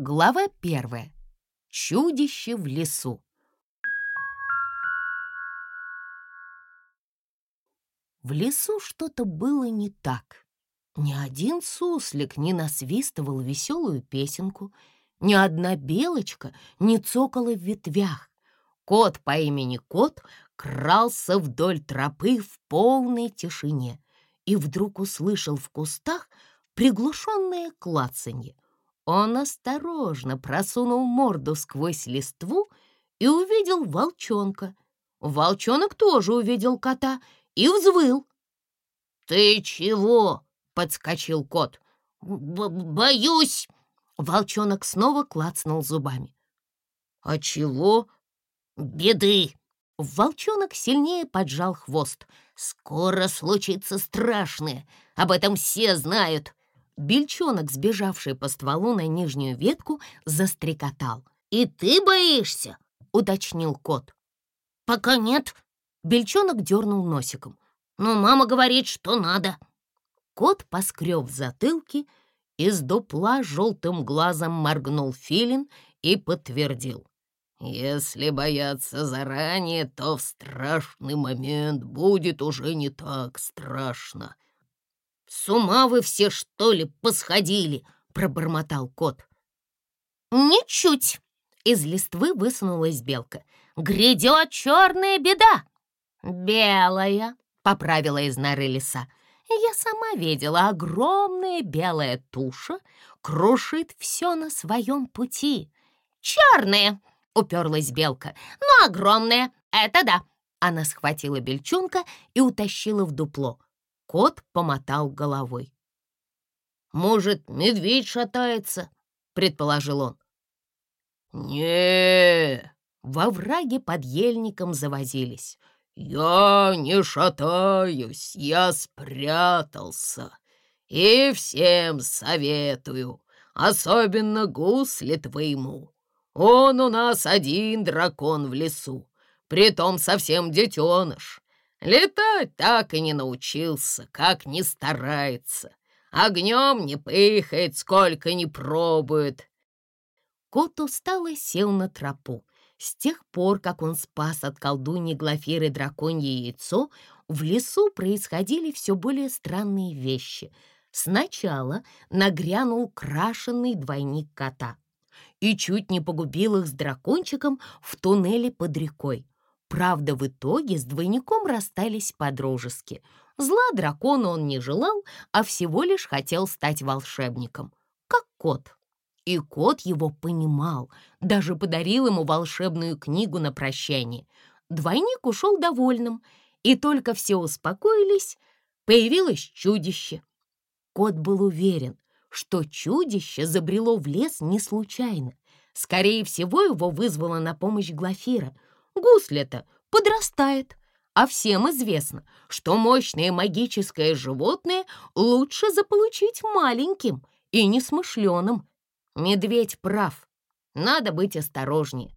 Глава первая. Чудище в лесу. В лесу что-то было не так. Ни один суслик не насвистывал веселую песенку, ни одна белочка не цокала в ветвях. Кот по имени Кот крался вдоль тропы в полной тишине и вдруг услышал в кустах приглушенное клацанье. Он осторожно просунул морду сквозь листву и увидел волчонка. Волчонок тоже увидел кота и взвыл. «Ты чего?» — подскочил кот. Б «Боюсь!» Волчонок снова клацнул зубами. «А чего?» «Беды!» Волчонок сильнее поджал хвост. «Скоро случится страшное. Об этом все знают. Бельчонок, сбежавший по стволу на нижнюю ветку, застрекотал. «И ты боишься?» — уточнил кот. «Пока нет». Бельчонок дернул носиком. «Но мама говорит, что надо». Кот поскреб в затылке, из дупла желтым глазом моргнул филин и подтвердил. «Если бояться заранее, то в страшный момент будет уже не так страшно. «С ума вы все, что ли, посходили?» — пробормотал кот. «Ничуть!» — из листвы высунулась белка. «Грядет черная беда!» «Белая!» — поправила из норы лиса. «Я сама видела, огромная белая туша крушит все на своем пути». «Черная!» — уперлась белка. «Но огромная! Это да!» Она схватила бельчонка и утащила в дупло. Кот помотал головой. «Может, медведь шатается?» — предположил он. не Во враге под ельником завозились. «Я не шатаюсь, я спрятался. И всем советую, особенно гусли твоему. Он у нас один дракон в лесу, притом совсем детеныш. Летать так и не научился, как не старается. Огнем не пыхает, сколько не пробует. Кот устало сел на тропу. С тех пор, как он спас от колдуньи Глафиры драконье яйцо, в лесу происходили все более странные вещи. Сначала нагрянул крашеный двойник кота и чуть не погубил их с дракончиком в туннеле под рекой. Правда, в итоге с двойником расстались по-дружески. Зла дракону он не желал, а всего лишь хотел стать волшебником, как кот. И кот его понимал, даже подарил ему волшебную книгу на прощание. Двойник ушел довольным, и только все успокоились, появилось чудище. Кот был уверен, что чудище забрело в лес не случайно. Скорее всего, его вызвала на помощь Глафира — Гусля-то подрастает, а всем известно, что мощное магическое животное лучше заполучить маленьким и несмышленым. Медведь прав, надо быть осторожнее.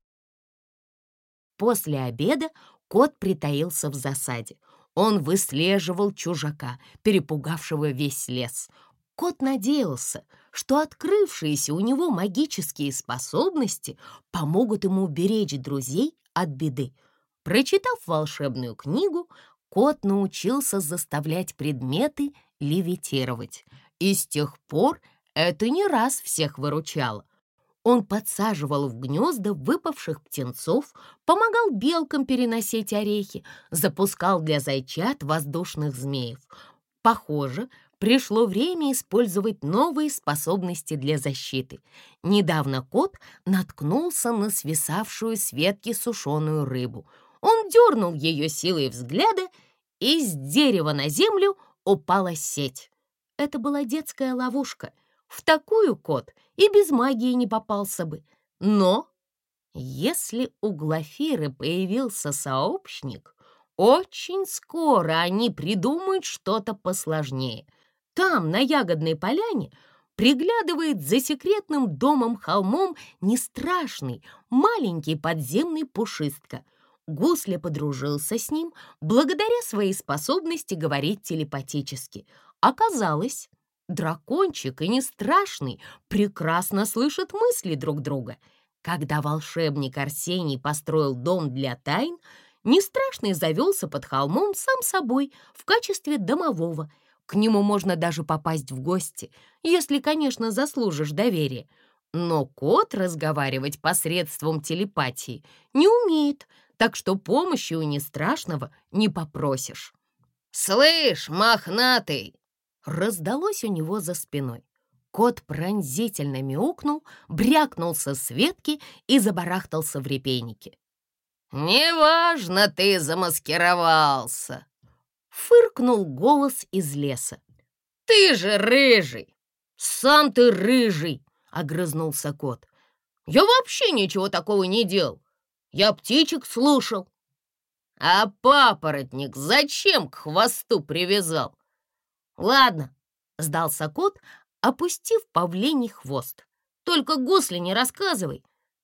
После обеда кот притаился в засаде. Он выслеживал чужака, перепугавшего весь лес. Кот надеялся, что открывшиеся у него магические способности помогут ему уберечь друзей от беды. Прочитав волшебную книгу, кот научился заставлять предметы левитировать. И с тех пор это не раз всех выручало. Он подсаживал в гнезда выпавших птенцов, помогал белкам переносить орехи, запускал для зайчат воздушных змеев. Похоже, пришло время использовать новые способности для защиты. Недавно кот наткнулся на свисавшую с ветки сушеную рыбу. Он дернул ее силой взгляда, и с дерева на землю упала сеть. Это была детская ловушка. В такую кот и без магии не попался бы. Но если у Глафиры появился сообщник, очень скоро они придумают что-то посложнее — там, на ягодной поляне, приглядывает за секретным домом-холмом не страшный, маленький подземный пушистка. Гусля подружился с ним благодаря своей способности говорить телепатически. Оказалось, Дракончик и Нестрашный прекрасно слышат мысли друг друга. Когда волшебник Арсений построил дом для тайн, Нестрашный завелся под холмом сам собой в качестве домового. К нему можно даже попасть в гости, если, конечно, заслужишь доверия. Но кот разговаривать посредством телепатии не умеет, так что помощи у Нестрашного не попросишь. «Слышь, мохнатый!» раздалось у него за спиной. Кот пронзительно мяукнул, брякнулся с ветки и забарахтался в репейнике. «Неважно, ты замаскировался!» Фыркнул голос из леса. «Ты же рыжий!» «Сам ты рыжий!» — огрызнулся кот. «Я вообще ничего такого не делал. Я птичек слушал». «А папоротник зачем к хвосту привязал?» «Ладно», — сдался кот, опустив павлений хвост. «Только гусли не рассказывай.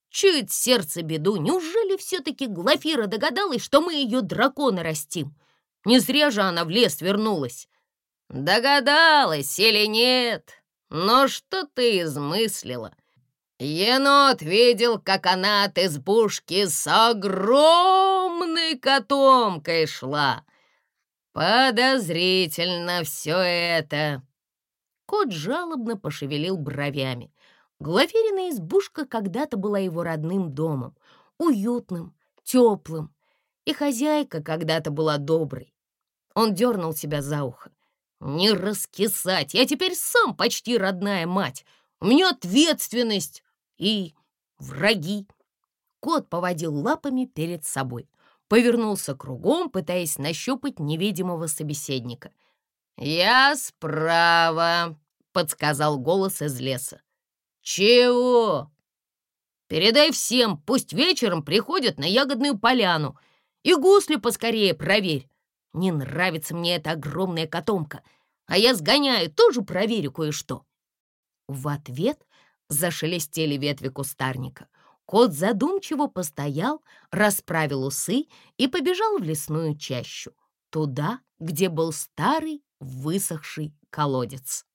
Чует сердце беду. Неужели все-таки Глафира догадалась, что мы ее дракона растим? Не зря же она в лес вернулась». «Догадалась или нет? Но что ты измыслила?» Енот видел, как она от избушки с огромной котомкой шла. Подозрительно все это. Кот жалобно пошевелил бровями. Глафирина избушка когда-то была его родным домом, уютным, теплым, и хозяйка когда-то была доброй. Он дернул себя за ухо. «Не раскисать! Я теперь сам почти родная мать! У меня ответственность! и враги. Кот поводил лапами перед собой, повернулся кругом, пытаясь нащупать невидимого собеседника. «Я справа», — подсказал голос из леса. «Чего?» «Передай всем, пусть вечером приходят на ягодную поляну. И гусли поскорее проверь. Не нравится мне эта огромная котомка, а я сгоняю, тоже проверю кое-что». В ответ Зашелестели ветви кустарника. Кот задумчиво постоял, расправил усы и побежал в лесную чащу, туда, где был старый высохший колодец.